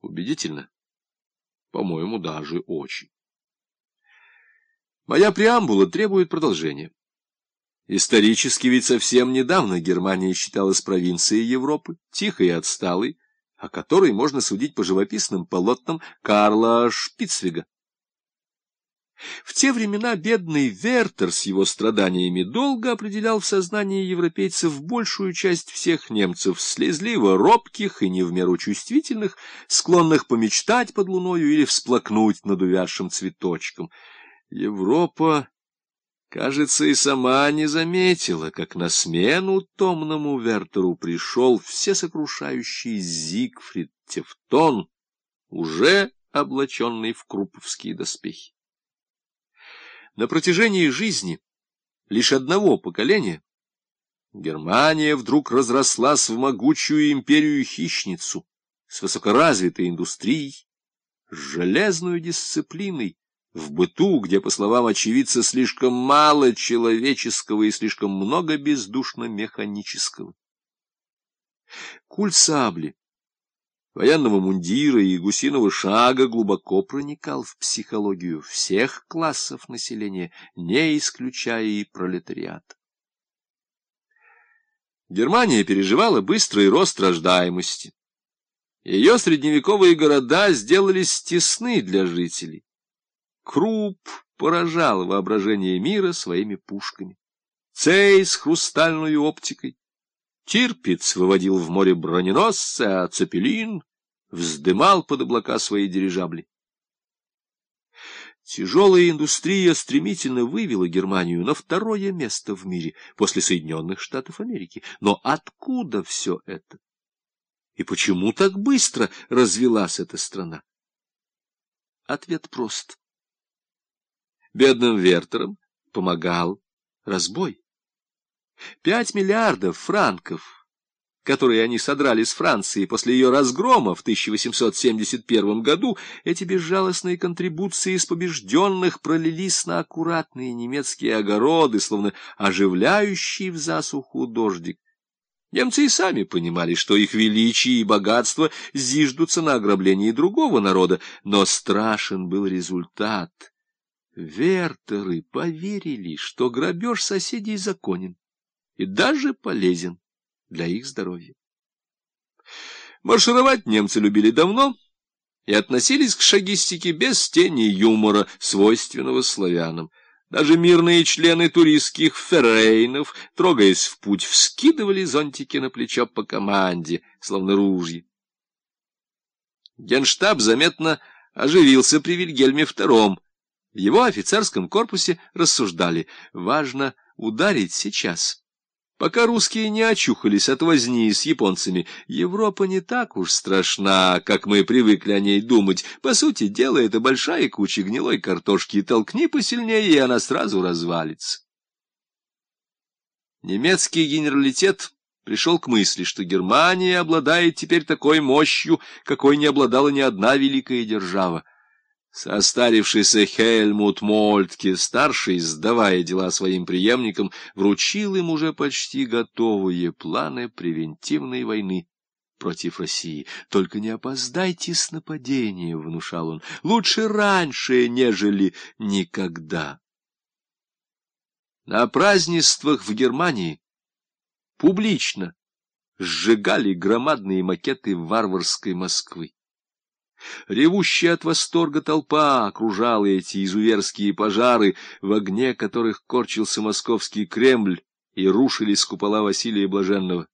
Убедительно? По-моему, даже очень. Моя преамбула требует продолжения. Исторически ведь совсем недавно Германия считалась провинцией Европы, тихой и отсталой, о которой можно судить по живописным полотнам Карла Шпицвига. В те времена бедный Вертер с его страданиями долго определял в сознании европейцев большую часть всех немцев, слезливо робких и не в меру чувствительных, склонных помечтать под луною или всплакнуть над увядшим цветочком. Европа, кажется, и сама не заметила, как на смену томному Вертеру пришел всесокрушающий Зигфрид Тевтон, уже облаченный в круповские доспехи. На протяжении жизни лишь одного поколения Германия вдруг разрослась в могучую империю-хищницу с высокоразвитой индустрией, с железной дисциплиной, в быту, где, по словам очевидца, слишком мало человеческого и слишком много бездушно-механического. Культ сабли, военного мундира и гусиного шага глубоко проникал в психологию всех классов населения, не исключая и пролетариат. Германия переживала быстрый рост рождаемости. Ее средневековые города сделались тесны для жителей. Круп поражал воображение мира своими пушками. Цей с хрустальной оптикой. Тирпиц выводил в море броненосцы, а Цепелин вздымал под облака свои дирижабли. Тяжелая индустрия стремительно вывела Германию на второе место в мире после Соединенных Штатов Америки. Но откуда все это? И почему так быстро развелась эта страна? Ответ прост. Бедным Вертерам помогал разбой. Пять миллиардов франков которые они содрали с Франции после ее разгрома в 1871 году, эти безжалостные контрибуции из побежденных пролились на аккуратные немецкие огороды, словно оживляющий в засуху дождик. Немцы и сами понимали, что их величие и богатство зиждутся на ограблении другого народа, но страшен был результат. Вертеры поверили, что грабеж соседей законен и даже полезен для их здоровья. Маршировать немцы любили давно и относились к шагистике без тени юмора, свойственного славянам. Даже мирные члены туристских феррейнов, трогаясь в путь, вскидывали зонтики на плечо по команде, словно ружья. Генштаб заметно оживился при Вильгельме II. В его офицерском корпусе рассуждали, важно ударить сейчас Пока русские не очухались от возни с японцами, Европа не так уж страшна, как мы привыкли о ней думать. По сути дела, это большая куча гнилой картошки. Толкни посильнее, и она сразу развалится. Немецкий генералитет пришел к мысли, что Германия обладает теперь такой мощью, какой не обладала ни одна великая держава. Состарившийся Хельмут Мольтке, старший, сдавая дела своим преемникам, вручил им уже почти готовые планы превентивной войны против России. Только не опоздайте с нападением, — внушал он, — лучше раньше, нежели никогда. На празднествах в Германии публично сжигали громадные макеты варварской Москвы. Ревущая от восторга толпа окружала эти изуверские пожары, в огне которых корчился московский Кремль и рушились купола Василия Блаженного.